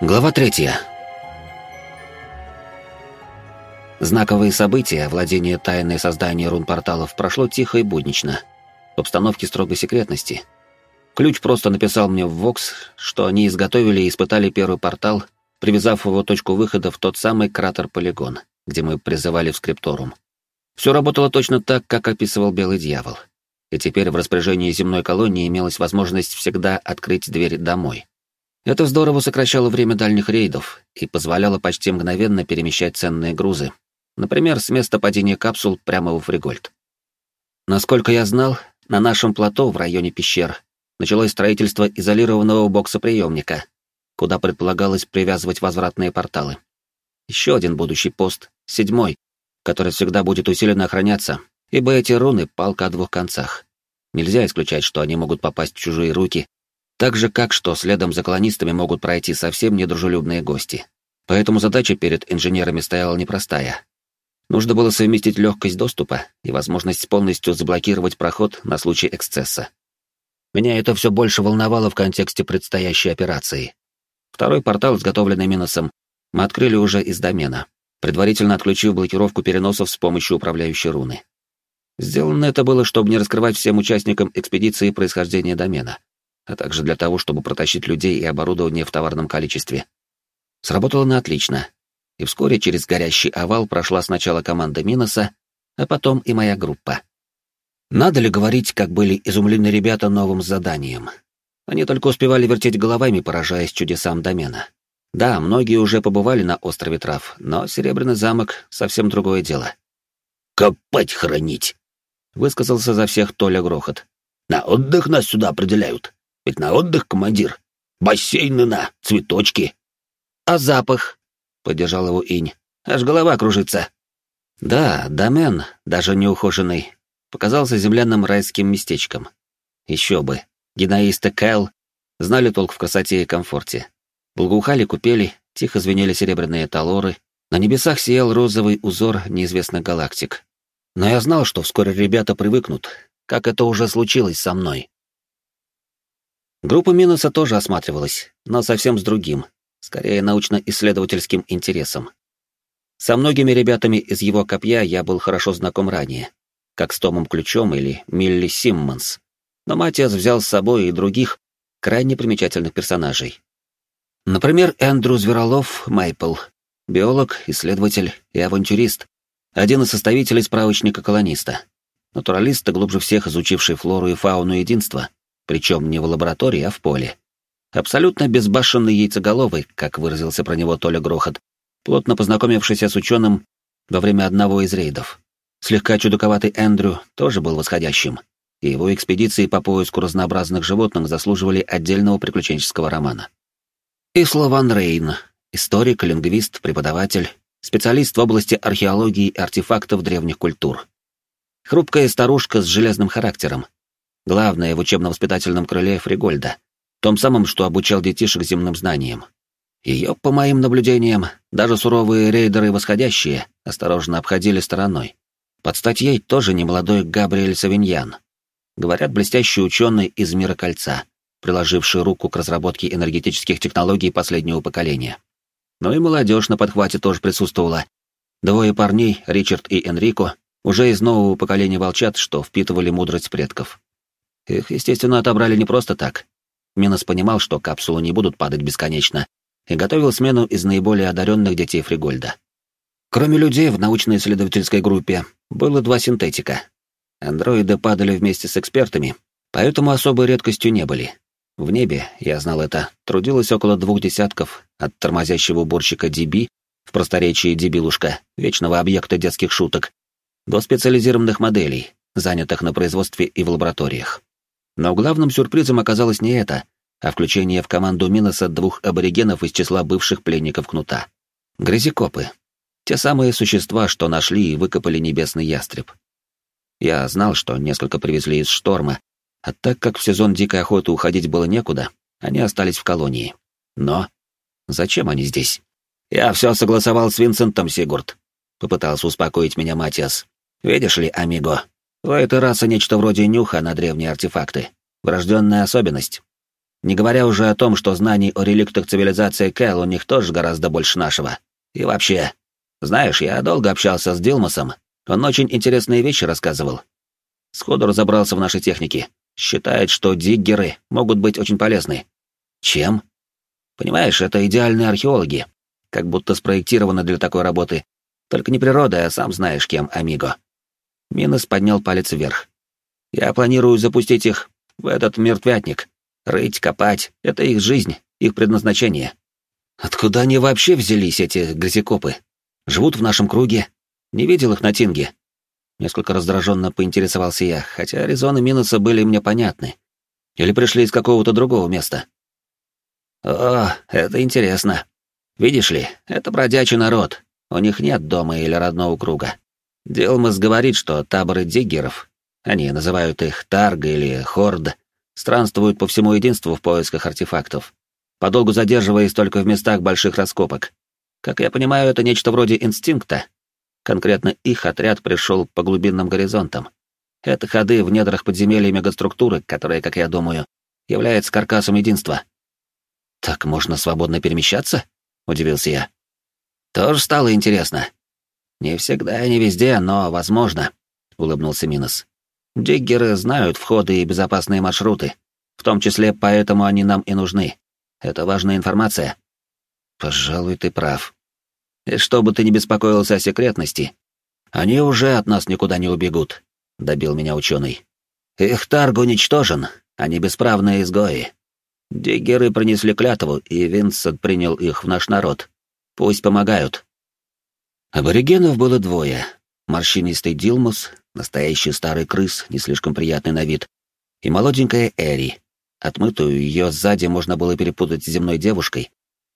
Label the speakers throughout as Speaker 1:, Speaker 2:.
Speaker 1: Глава третья. Знаковые события, владение тайной создания рун-порталов прошло тихо и буднично, в обстановке строгой секретности. Ключ просто написал мне в Вокс, что они изготовили и испытали первый портал, привязав его точку выхода в тот самый кратер-полигон, где мы призывали в скрипторум. Все работало точно так, как описывал Белый Дьявол. И теперь в распоряжении земной колонии имелась возможность всегда открыть дверь домой. Это здорово сокращало время дальних рейдов и позволяло почти мгновенно перемещать ценные грузы, например, с места падения капсул прямо в Фригольд. Насколько я знал, на нашем плато в районе пещер началось строительство изолированного бокса-приемника, куда предполагалось привязывать возвратные порталы. Еще один будущий пост, седьмой, который всегда будет усиленно охраняться, ибо эти руны — палка о двух концах. Нельзя исключать, что они могут попасть в чужие руки так же, как что следом за колонистами могут пройти совсем недружелюбные гости. Поэтому задача перед инженерами стояла непростая. Нужно было совместить легкость доступа и возможность полностью заблокировать проход на случай эксцесса. Меня это все больше волновало в контексте предстоящей операции. Второй портал, изготовленный Миносом, мы открыли уже из домена, предварительно отключив блокировку переносов с помощью управляющей руны. Сделано это было, чтобы не раскрывать всем участникам экспедиции происхождение домена а также для того, чтобы протащить людей и оборудование в товарном количестве. Сработало на отлично, и вскоре через горящий овал прошла сначала команда Миноса, а потом и моя группа. Надо ли говорить, как были изумлены ребята новым заданием? Они только успевали вертеть головами, поражаясь чудесам домена. Да, многие уже побывали на острове Трав, но Серебряный замок — совсем другое дело.
Speaker 2: «Копать хранить!» — высказался за всех Толя Грохот. «На отдых нас сюда определяют. Ведь на отдых, командир. Бассейны на, цветочки.
Speaker 1: А запах? Поддержал его Инь. Аж голова кружится. Да, домен, даже неухоженный, показался земляным райским местечком. Еще бы. Генаисты Кэл знали толк в красоте и комфорте. Благоухали купели, тихо звенели серебряные талоры, на небесах сиял розовый узор неизвестных галактик. Но я знал, что вскоре ребята привыкнут, как это уже случилось со мной. Группа Минуса тоже осматривалась, но совсем с другим, скорее научно-исследовательским интересом. Со многими ребятами из его копья я был хорошо знаком ранее, как с Томом Ключом или Милли Симмонс. Но Матиас взял с собой и других крайне примечательных персонажей. Например, Эндрю Зверолов Майпл, биолог, исследователь и авантюрист, один из составителей справочника колониста, натуралист, глубже всех изучивший флору и фауну единства, причем не в лаборатории, а в поле. Абсолютно безбашенный яйцеголовый, как выразился про него Толя Грохот, плотно познакомившийся с ученым во время одного из рейдов. Слегка чудаковатый Эндрю тоже был восходящим, и его экспедиции по поиску разнообразных животных заслуживали отдельного приключенческого романа. И Слован Рейн, историк, лингвист, преподаватель, специалист в области археологии и артефактов древних культур. Хрупкая старушка с железным характером, главное в учебно-воспитательном крыле Фригольда, том самом, что обучал детишек земным знаниям. Ее, по моим наблюдениям, даже суровые рейдеры восходящие осторожно обходили стороной. Под статьей тоже немолодой Габриэль Савиньян. Говорят, блестящий ученый из мира кольца, приложивший руку к разработке энергетических технологий последнего поколения. Но и молодежь на подхвате тоже присутствовала. Двое парней, Ричард и Энрико, уже из нового поколения волчат, что впитывали мудрость предков. Их, естественно, отобрали не просто так. Минос понимал, что капсулы не будут падать бесконечно, и готовил смену из наиболее одаренных детей Фригольда. Кроме людей в научно-исследовательской группе было два синтетика. Андроиды падали вместе с экспертами, поэтому особой редкостью не были. В небе, я знал это, трудилось около двух десятков от тормозящего уборщика DB, в просторечии Дебилушка, вечного объекта детских шуток, до специализированных моделей, занятых на производстве и в лабораториях. Но главным сюрпризом оказалось не это, а включение в команду Миноса двух аборигенов из числа бывших пленников Кнута. Грязекопы. Те самые существа, что нашли и выкопали небесный ястреб. Я знал, что несколько привезли из шторма, а так как в сезон дикой охоты уходить было некуда, они остались в колонии. Но зачем они здесь? Я все согласовал с Винсентом, Сигурд. Попытался успокоить меня Матиас. Видишь ли, амиго, у этой расы нечто вроде нюха на древние артефакты. Врожденная особенность. Не говоря уже о том, что знаний о реликтах цивилизации Кэл у них тоже гораздо больше нашего. И вообще, знаешь, я долго общался с Дилмосом, он очень интересные вещи рассказывал. Сходу разобрался в нашей технике. Считает, что диггеры могут быть очень полезны. Чем? Понимаешь, это идеальные археологи, как будто спроектированы для такой работы. Только не природа, а сам знаешь кем, Амиго. Минос поднял палец вверх. Я планирую запустить их в этот мертвятник. Рыть, копать — это их жизнь, их предназначение. Откуда они вообще взялись, эти грязекопы? Живут в нашем круге. Не видел их на Тинге. Несколько раздраженно поинтересовался я, хотя резоны Минуса были мне понятны. Или пришли из какого-то другого места. О, это интересно. Видишь ли, это бродячий народ. У них нет дома или родного круга. Дилмас говорит, что таборы диггеров, они называют их Тарг или Хорд, странствуют по всему единству в поисках артефактов, подолгу задерживаясь только в местах больших раскопок. Как я понимаю, это нечто вроде инстинкта. Конкретно их отряд пришел по глубинным горизонтам. Это ходы в недрах подземелья мегаструктуры, которая, как я думаю, является каркасом единства. «Так можно свободно перемещаться?» — удивился я. «Тоже стало интересно. Не всегда и не везде, но возможно», — улыбнулся Минос. «Диггеры знают входы и безопасные маршруты. В том числе поэтому они нам и нужны. Это важная информация». «Пожалуй, ты прав. И чтобы ты не беспокоился о секретности, они уже от нас никуда не убегут», — добил меня ученый. «Их тарг уничтожен, они бесправные изгои. Диггеры принесли клятву, и Винсент принял их в наш народ. Пусть помогают». Аборигенов было двое. Морщинистый Дилмус, настоящий старый крыс, не слишком приятный на вид, и молоденькая Эри. Отмытую ее сзади можно было перепутать с земной девушкой,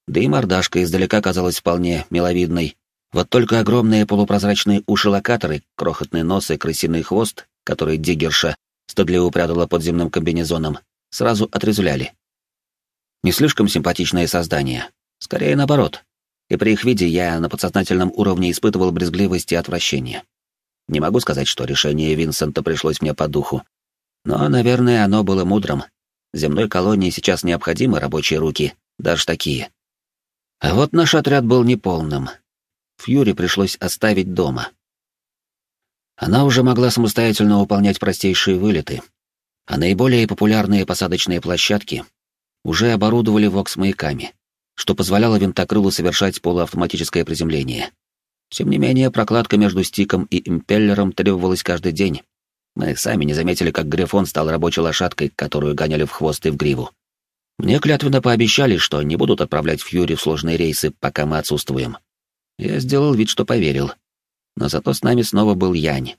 Speaker 1: да и мордашка издалека казалась вполне миловидной. Вот только огромные полупрозрачные уши-локаторы, крохотный нос и крысиный хвост, который диггерша стыдливо прятала под земным комбинезоном, сразу отрезвляли. Не слишком симпатичное создание, скорее наоборот и при их виде я на подсознательном уровне испытывал брезгливость и отвращение. Не могу сказать, что решение Винсента пришлось мне по духу, но, наверное, оно было мудрым. Земной колонии сейчас необходимы рабочие руки, даже такие. А вот наш отряд был неполным. Фьюри пришлось оставить дома. Она уже могла самостоятельно выполнять простейшие вылеты, а наиболее популярные посадочные площадки уже оборудовали вокс-маяками что позволяло винтокрылу совершать полуавтоматическое приземление. Тем не менее, прокладка между стиком и импеллером требовалась каждый день. Мы сами не заметили, как Грифон стал рабочей лошадкой, которую гоняли в хвост и в гриву. Мне клятвенно пообещали, что не будут отправлять Фьюри в сложные рейсы, пока мы отсутствуем. Я сделал вид, что поверил. Но зато с нами снова был Янь.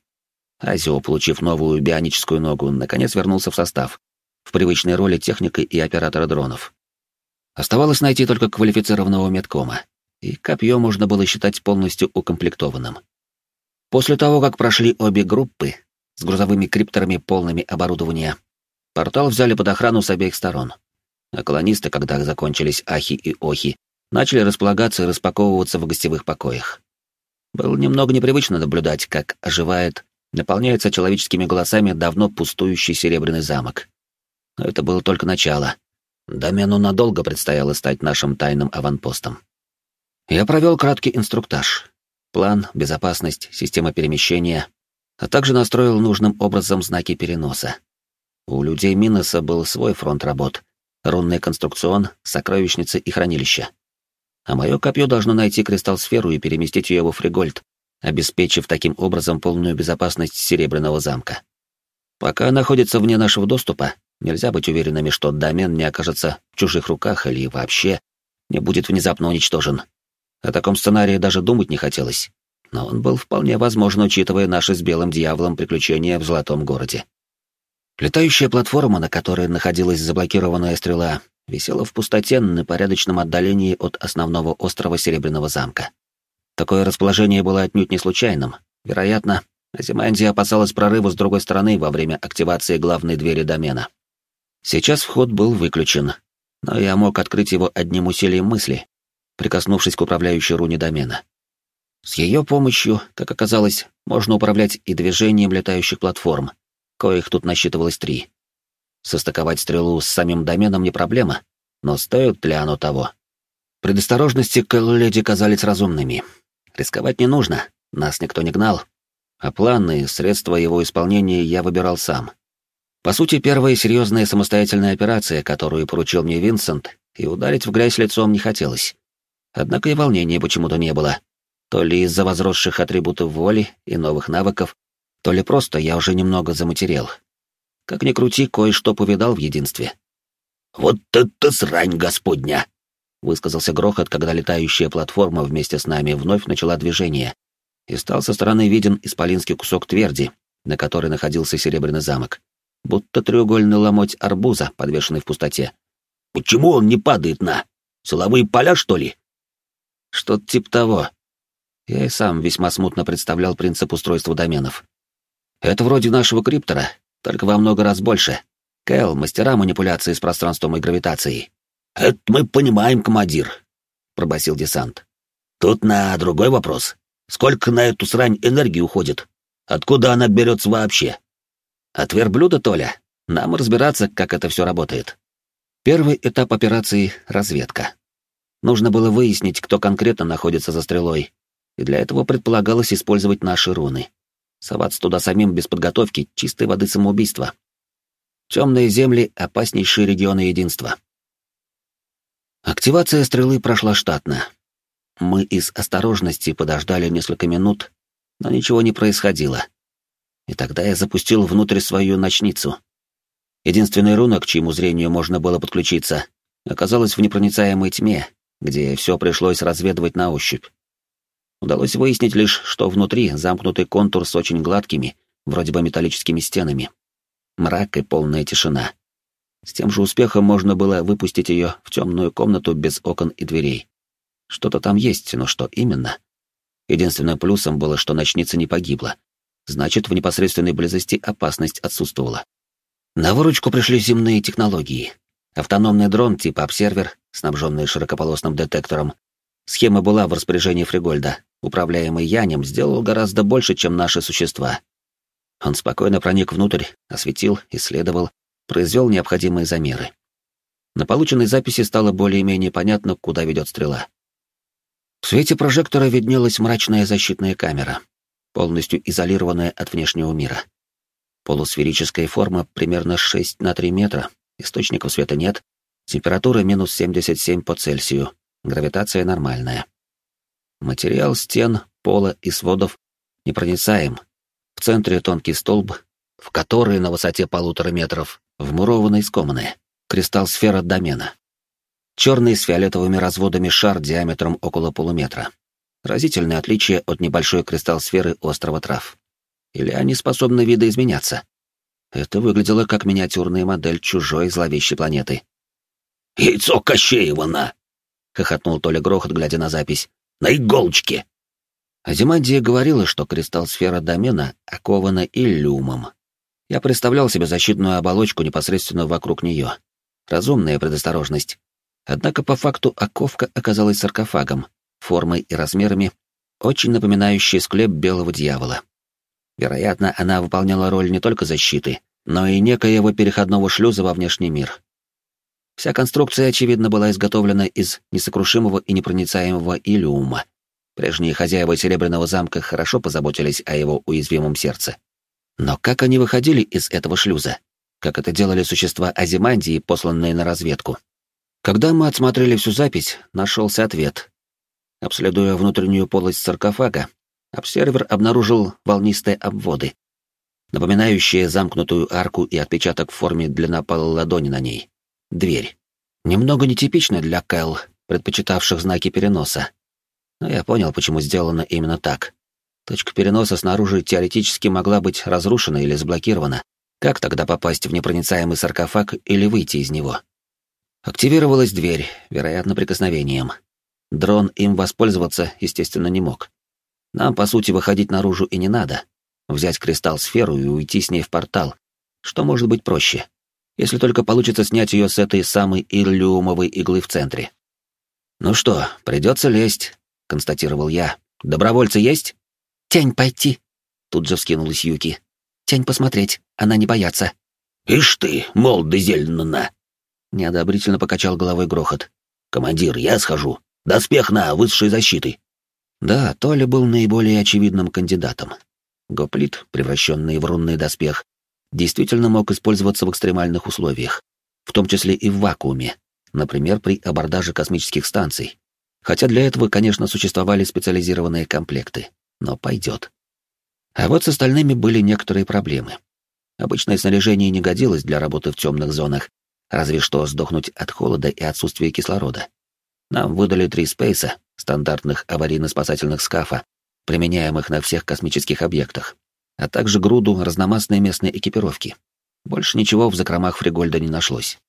Speaker 1: Азио, получив новую бионическую ногу, наконец вернулся в состав, в привычной роли техника и оператора дронов. Оставалось найти только квалифицированного медкома, и копье можно было считать полностью укомплектованным. После того, как прошли обе группы с грузовыми крипторами полными оборудования, портал взяли под охрану с обеих сторон. А колонисты, когда закончились ахи и охи, начали располагаться и распаковываться в гостевых покоях. Было немного непривычно наблюдать, как оживает, наполняется человеческими голосами давно пустующий серебряный замок. Но это было только начало — Домену надолго предстояло стать нашим тайным аванпостом. Я провел краткий инструктаж. План, безопасность, система перемещения, а также настроил нужным образом знаки переноса. У людей Миноса был свой фронт работ — рунный конструкцион, сокровищницы и хранилища. А мое копье должно найти кристалл-сферу и переместить ее во Фригольд, обеспечив таким образом полную безопасность Серебряного замка. Пока находится вне нашего доступа, Нельзя быть уверенными, что домен не окажется в чужих руках или вообще не будет внезапно уничтожен. О таком сценарии даже думать не хотелось. Но он был вполне возможен, учитывая наши с Белым Дьяволом приключения в Золотом городе. Летающая платформа, на которой находилась заблокированная стрела, висела в пустоте на порядочном отдалении от основного острова Серебряного замка. Такое расположение было отнюдь не случайным. Вероятно, Азимандия опасалась прорыва с другой стороны во время активации главной двери домена. Сейчас вход был выключен, но я мог открыть его одним усилием мысли, прикоснувшись к управляющей руне домена. С ее помощью, как оказалось, можно управлять и движением летающих платформ, коих тут насчитывалось три. Состыковать стрелу с самим доменом не проблема, но стоит ли оно того? Предосторожности Кэлледи казались разумными. Рисковать не нужно, нас никто не гнал. А планы и средства его исполнения я выбирал сам. По сути, первая серьезная самостоятельная операция, которую поручил мне Винсент, и ударить в грязь лицом не хотелось. Однако и волнения почему-то не было. То ли из-за возросших атрибутов воли и новых навыков, то ли просто я уже немного заматерел. Как ни крути, кое-что повидал в единстве.
Speaker 2: «Вот это срань господня!»
Speaker 1: — высказался грохот, когда летающая платформа вместе с нами вновь начала движение, и стал со стороны виден исполинский кусок тверди, на которой находился серебряный замок, будто треугольный ломоть арбуза, подвешенный в пустоте.
Speaker 2: «Почему он не падает на? Силовые поля, что ли?»
Speaker 1: «Что-то типа того». Я и сам весьма смутно представлял принцип устройства доменов. Это вроде нашего криптора, только во много раз больше. Кэл — мастера манипуляции с пространством и гравитацией.
Speaker 2: «Это мы понимаем, командир», — пробасил десант. «Тут на другой вопрос. Сколько на эту срань энергии уходит? Откуда она берется вообще?»
Speaker 1: «От верблюда, Толя. Нам разбираться, как это все работает». Первый этап операции — разведка. Нужно было выяснить, кто конкретно находится за стрелой, и для этого предполагалось использовать наши руны. Соваться туда самим без подготовки — чистой воды самоубийство. Темные земли — опаснейшие регионы единства. Активация стрелы прошла штатно. Мы из осторожности подождали несколько минут, но ничего не происходило. И тогда я запустил внутрь свою ночницу. Единственный руна, к чьему зрению можно было подключиться, оказалась в непроницаемой тьме, где все пришлось разведывать на ощупь. Удалось выяснить лишь, что внутри замкнутый контур с очень гладкими, вроде бы металлическими стенами. Мрак и полная тишина. С тем же успехом можно было выпустить ее в темную комнату без окон и дверей. Что-то там есть, но что именно? Единственным плюсом было, что ночница не погибла. Значит, в непосредственной близости опасность отсутствовала. На выручку пришли земные технологии. Автономный дрон типа обсервер, снабженный широкополосным детектором. Схема была в распоряжении Фригольда, управляемый Янем, сделал гораздо больше, чем наши существа. Он спокойно проник внутрь, осветил, исследовал, произвел необходимые замеры. На полученной записи стало более-менее понятно, куда ведет стрела. В свете прожектора виднелась мрачная защитная камера, полностью изолированная от внешнего мира. Полусферическая форма примерно 6 на 3 метра, источников света нет, температура минус 77 по Цельсию, гравитация нормальная. Материал стен, пола и сводов непроницаем. В центре тонкий столб, в который на высоте полутора метров вмурованы искоманные. Кристалл-сфера домена. Черный с фиолетовыми разводами шар диаметром около полуметра. Разительное отличие от небольшой кристалл-сферы острова трав. Или они способны видоизменяться? Это выглядело как миниатюрная модель чужой зловещей планеты.
Speaker 2: «Яйцо Кощеевана!» — хохотнул Толя Грохот, глядя на запись. На иголочке!»
Speaker 1: Азимандия говорила, что кристалл-сфера домена окована иллюмом. Я представлял себе защитную оболочку непосредственно вокруг нее. Разумная предосторожность. Однако по факту оковка оказалась саркофагом, формой и размерами, очень напоминающей склеп белого дьявола. Вероятно, она выполняла роль не только защиты, но и некоего переходного шлюза во внешний мир. Вся конструкция, очевидно, была изготовлена из несокрушимого и непроницаемого илиума. Прежние хозяева Серебряного замка хорошо позаботились о его уязвимом сердце. Но как они выходили из этого шлюза? Как это делали существа Азимандии, посланные на разведку? Когда мы отсмотрели всю запись, нашелся ответ. Обследуя внутреннюю полость саркофага, обсервер обнаружил волнистые обводы, напоминающие замкнутую арку и отпечаток в форме длиннопалой ладони на ней. Дверь. Немного нетипично для Кэл, предпочитавших знаки переноса. Но я понял, почему сделано именно так. Точка переноса снаружи теоретически могла быть разрушена или заблокирована. Как тогда попасть в непроницаемый саркофаг или выйти из него? Активировалась дверь, вероятно, прикосновением. Дрон им воспользоваться, естественно, не мог. Нам, по сути, выходить наружу и не надо. Взять кристалл-сферу и уйти с ней в портал. Что может быть проще? если только получится снять ее с этой самой ирлиумовой иглы в центре. «Ну что, придется лезть», — констатировал я. «Добровольцы есть?»
Speaker 3: «Тень пойти», —
Speaker 1: тут же вскинулась Юки.
Speaker 3: «Тень посмотреть, она не боятся».
Speaker 2: «Ишь ты, зелено
Speaker 1: Неодобрительно покачал головой грохот.
Speaker 2: «Командир, я схожу. Доспех на высшей защиты».
Speaker 1: Да, Толя был наиболее очевидным кандидатом. Гоплит, превращенный в рунный доспех, действительно мог использоваться в экстремальных условиях, в том числе и в вакууме, например, при абордаже космических станций. Хотя для этого, конечно, существовали специализированные комплекты, но пойдет. А вот с остальными были некоторые проблемы. Обычное снаряжение не годилось для работы в темных зонах, разве что сдохнуть от холода и отсутствия кислорода. Нам выдали три спейса, стандартных аварийно-спасательных скафа, применяемых на всех космических объектах, а также груду разномастной местной экипировки. Больше ничего в закромах Фригольда не нашлось.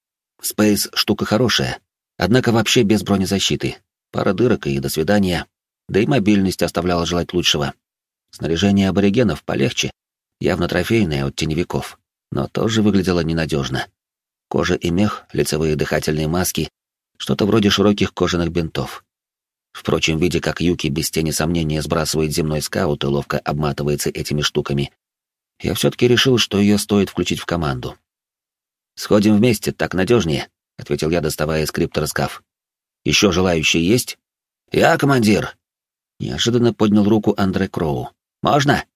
Speaker 1: Спейс — штука хорошая, однако вообще без бронезащиты. Пара дырок и до свидания. Да и мобильность оставляла желать лучшего. Снаряжение аборигенов полегче, явно трофейное от теневиков, но тоже выглядело ненадежно. Кожа и мех, лицевые дыхательные маски, что-то вроде широких кожаных бинтов. Впрочем, видя, как Юки без тени сомнения сбрасывает земной скаут и ловко обматывается этими штуками, я все-таки решил, что ее стоит включить в команду. «Сходим вместе, так надежнее», — ответил я, доставая из криптора скаф. «Еще желающие есть?»
Speaker 2: «Я командир», —
Speaker 1: неожиданно поднял руку Андре Кроу. «Можно?»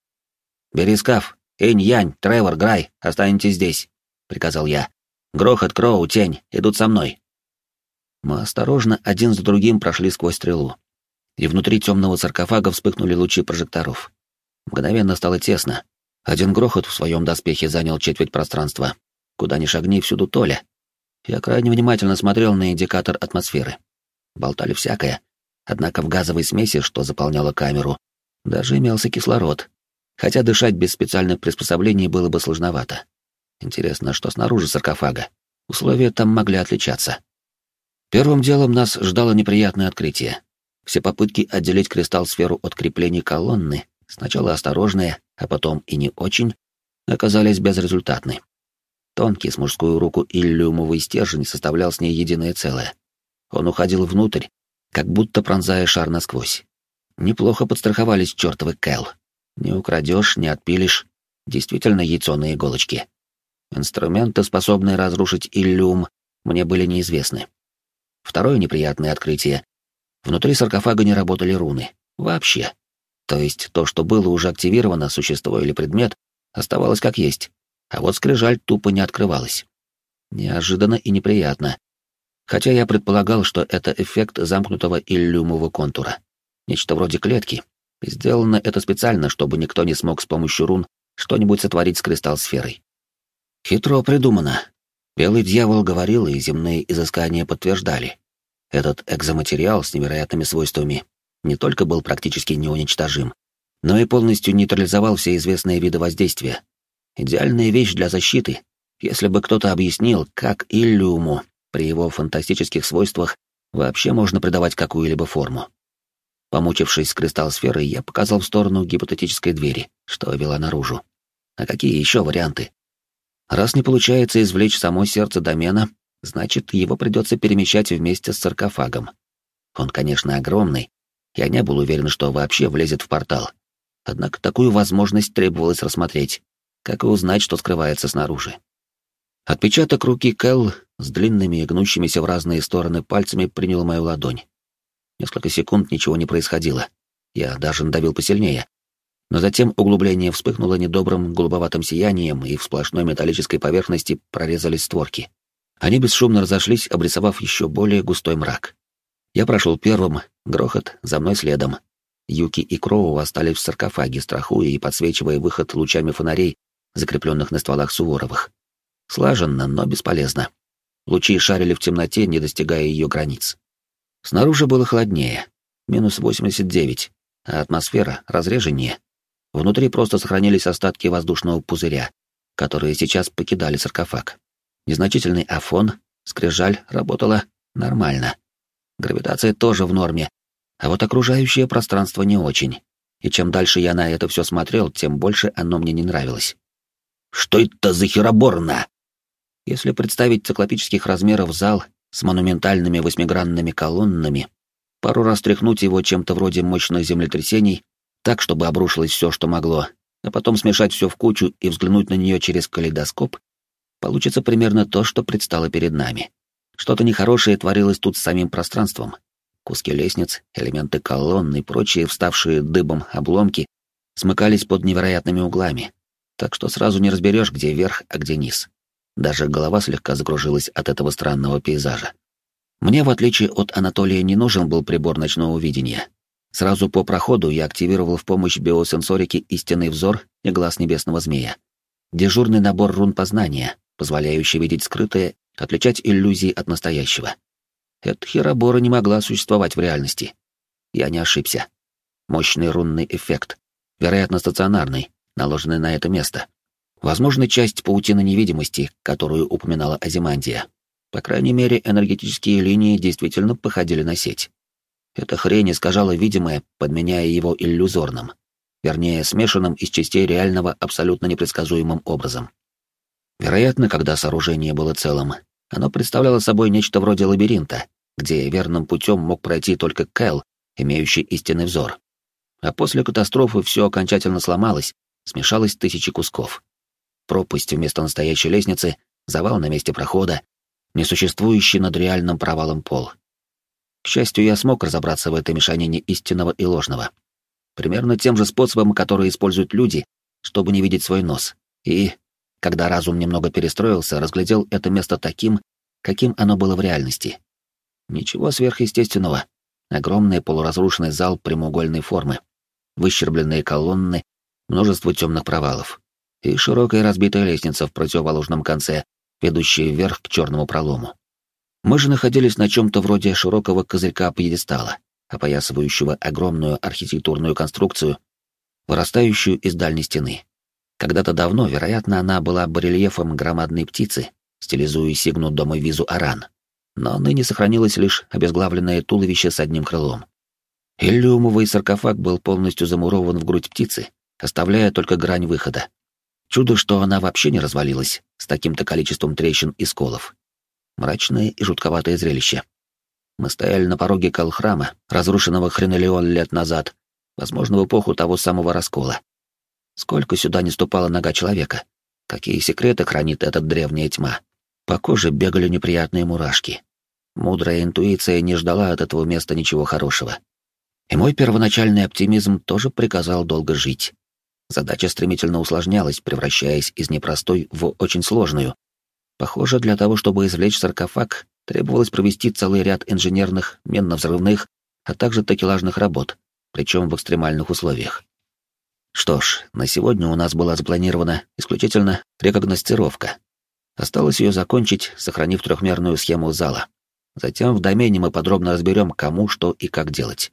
Speaker 1: «Бери скаф. Инь, Янь, Тревор, Грай, останетесь здесь», — приказал я. «Грохот, Кроу, Тень, идут со мной». Мы осторожно один за другим прошли сквозь стрелу. И внутри темного саркофага вспыхнули лучи прожекторов. Мгновенно стало тесно. Один грохот в своем доспехе занял четверть пространства. Куда ни шагни, всюду Толя. Я крайне внимательно смотрел на индикатор атмосферы. Болтали всякое. Однако в газовой смеси, что заполняла камеру, даже имелся кислород. Хотя дышать без специальных приспособлений было бы сложновато. Интересно, что снаружи саркофага? Условия там могли отличаться. Первым делом нас ждало неприятное открытие. Все попытки отделить кристалл-сферу от креплений колонны, сначала осторожные, а потом и не очень, оказались безрезультатны. Тонкий с мужскую руку иллюмовый стержень составлял с ней единое целое. Он уходил внутрь, как будто пронзая шар насквозь. Неплохо подстраховались чертовы Кэл. Не украдешь, не отпилишь. Действительно яйцо на иголочке. Инструменты, способные разрушить иллюм, мне были неизвестны. Второе неприятное открытие. Внутри саркофага не работали руны. Вообще. То есть то, что было уже активировано, существо или предмет, оставалось как есть. А вот скрижаль тупо не открывалась. Неожиданно и неприятно. Хотя я предполагал, что это эффект замкнутого иллюмового контура. Нечто вроде клетки. Сделано это специально, чтобы никто не смог с помощью рун что-нибудь сотворить с кристалл-сферой. Хитро придумано, Белый дьявол говорил, и земные изыскания подтверждали. Этот экзоматериал с невероятными свойствами не только был практически неуничтожим, но и полностью нейтрализовал все известные виды воздействия. Идеальная вещь для защиты, если бы кто-то объяснил, как иллюму при его фантастических свойствах вообще можно придавать какую-либо форму. Помучившись с кристалл-сферой, я показал в сторону гипотетической двери, что вела наружу. А какие еще варианты? Раз не получается извлечь само сердце домена, значит, его придется перемещать вместе с саркофагом. Он, конечно, огромный. Я не был уверен, что вообще влезет в портал. Однако такую возможность требовалось рассмотреть, как и узнать, что скрывается снаружи. Отпечаток руки Кэл с длинными и гнущимися в разные стороны пальцами принял мою ладонь. Несколько секунд ничего не происходило. Я даже надавил посильнее, но затем углубление вспыхнуло недобрым голубоватым сиянием, и в сплошной металлической поверхности прорезались створки. Они бесшумно разошлись, обрисовав еще более густой мрак. Я прошел первым, грохот за мной следом. Юки и Кроу остались в саркофаге, страхуя и подсвечивая выход лучами фонарей, закрепленных на стволах Суворовых. Слаженно, но бесполезно. Лучи шарили в темноте, не достигая ее границ. Снаружи было холоднее, минус 89, а атмосфера разреженнее. Внутри просто сохранились остатки воздушного пузыря, которые сейчас покидали саркофаг. Незначительный афон, скрижаль работала нормально. Гравитация тоже в норме, а вот окружающее пространство не очень. И чем дальше я на это все смотрел, тем больше оно мне не нравилось.
Speaker 2: «Что это за хероборна?»
Speaker 1: Если представить циклопических размеров зал с монументальными восьмигранными колоннами, пару раз тряхнуть его чем-то вроде мощных землетрясений, так, чтобы обрушилось все, что могло, а потом смешать все в кучу и взглянуть на нее через калейдоскоп, получится примерно то, что предстало перед нами. Что-то нехорошее творилось тут с самим пространством. Куски лестниц, элементы колонн и прочие вставшие дыбом обломки смыкались под невероятными углами, так что сразу не разберешь, где верх, а где низ. Даже голова слегка загружилась от этого странного пейзажа. Мне, в отличие от Анатолия, не нужен был прибор ночного видения. Сразу по проходу я активировал в помощь биосенсорики истинный взор и глаз небесного змея. Дежурный набор рун познания, позволяющий видеть скрытое, отличать иллюзии от настоящего. Эта херобора не могла существовать в реальности. Я не ошибся. Мощный рунный эффект, вероятно, стационарный, наложенный на это место. Возможно, часть паутины невидимости, которую упоминала Азимандия. По крайней мере, энергетические линии действительно походили на сеть. Эта хрень искажала видимое, подменяя его иллюзорным. Вернее, смешанным из частей реального абсолютно непредсказуемым образом. Вероятно, когда сооружение было целым, оно представляло собой нечто вроде лабиринта, где верным путем мог пройти только Кэл, имеющий истинный взор. А после катастрофы все окончательно сломалось, смешалось тысячи кусков. Пропасть вместо настоящей лестницы, завал на месте прохода, несуществующий над реальным провалом пол. К счастью, я смог разобраться в этой мешанине истинного и ложного. Примерно тем же способом, который используют люди, чтобы не видеть свой нос. И, когда разум немного перестроился, разглядел это место таким, каким оно было в реальности. Ничего сверхъестественного. Огромный полуразрушенный зал прямоугольной формы, выщербленные колонны, множество темных провалов и широкая разбитая лестница в противоположном конце, ведущая вверх к черному пролому. Мы же находились на чем-то вроде широкого козырька-пьедестала, опоясывающего огромную архитектурную конструкцию, вырастающую из дальней стены. Когда-то давно, вероятно, она была барельефом громадной птицы, стилизуя сигну дома Визу Аран. Но ныне сохранилось лишь обезглавленное туловище с одним крылом. Иллюмовый саркофаг был полностью замурован в грудь птицы, оставляя только грань выхода. Чудо, что она вообще не развалилась с таким-то количеством трещин и сколов. Мрачное и жутковатое зрелище. Мы стояли на пороге колхрама, разрушенного хренолеон лет назад, возможно, в эпоху того самого раскола. Сколько сюда не ступала нога человека? Какие секреты хранит эта древняя тьма? По коже бегали неприятные мурашки. Мудрая интуиция не ждала от этого места ничего хорошего. И мой первоначальный оптимизм тоже приказал долго жить. Задача стремительно усложнялась, превращаясь из непростой в очень сложную. Похоже, для того, чтобы извлечь саркофаг, требовалось провести целый ряд инженерных, менно-взрывных, а также такелажных работ, причем в экстремальных условиях. Что ж, на сегодня у нас была запланирована исключительно рекогностировка. Осталось ее закончить, сохранив трехмерную схему зала. Затем в домене мы подробно разберем, кому, что и как делать.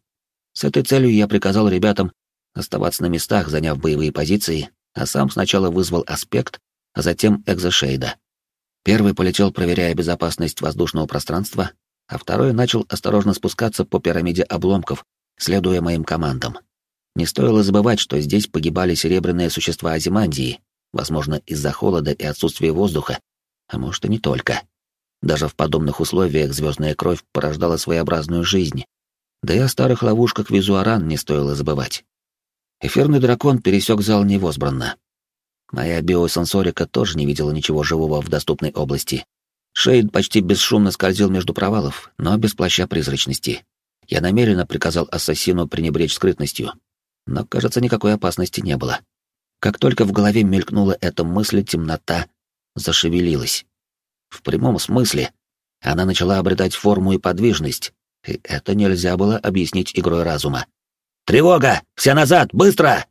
Speaker 1: С этой целью я приказал ребятам оставаться на местах, заняв боевые позиции, а сам сначала вызвал аспект, а затем экзошейда. Первый полетел, проверяя безопасность воздушного пространства, а второй начал осторожно спускаться по пирамиде обломков, следуя моим командам. Не стоило забывать, что здесь погибали серебряные существа Азимандии, возможно, из-за холода и отсутствия воздуха, а может и не только. Даже в подобных условиях звездная кровь порождала своеобразную жизнь. Да и о старых ловушках Визуаран не стоило забывать. Эфирный дракон пересек зал невозбранно. Моя биосенсорика тоже не видела ничего живого в доступной области. Шейд почти бесшумно скользил между провалов, но без плаща призрачности. Я намеренно приказал ассасину пренебречь скрытностью. Но, кажется, никакой опасности не было. Как только в голове мелькнула эта мысль, темнота зашевелилась. В прямом смысле она начала обретать форму и подвижность, и это нельзя было объяснить игрой разума. «Тревога! Все назад! Быстро!» —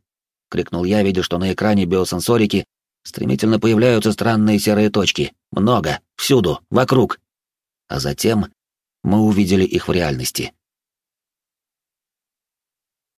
Speaker 1: крикнул я, видя, что на экране биосенсорики стремительно появляются странные серые точки. Много, всюду, вокруг. А затем мы увидели их в реальности.